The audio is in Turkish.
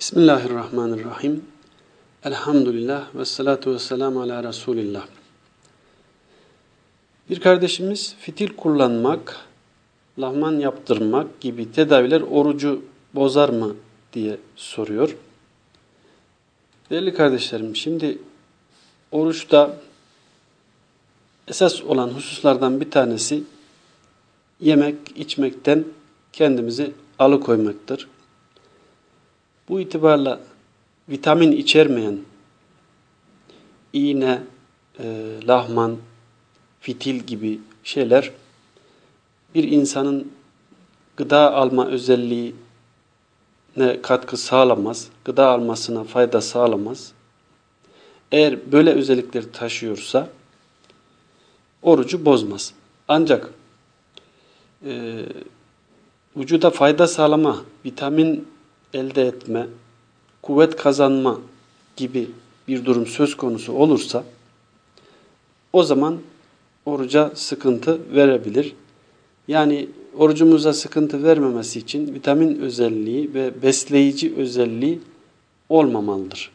Bismillahirrahmanirrahim. Elhamdülillah ve salatu ve selamu ala Resulillah. Bir kardeşimiz fitil kullanmak, lahman yaptırmak gibi tedaviler orucu bozar mı diye soruyor. Değerli kardeşlerim şimdi oruçta esas olan hususlardan bir tanesi yemek içmekten kendimizi alıkoymaktır. Bu itibarla vitamin içermeyen iğne, e, lahman, fitil gibi şeyler bir insanın gıda alma özelliğine katkı sağlamaz, gıda almasına fayda sağlamaz. Eğer böyle özellikleri taşıyorsa orucu bozmaz. Ancak e, vücuda fayda sağlama, vitamin elde etme, kuvvet kazanma gibi bir durum söz konusu olursa o zaman oruca sıkıntı verebilir. Yani orucumuza sıkıntı vermemesi için vitamin özelliği ve besleyici özelliği olmamalıdır.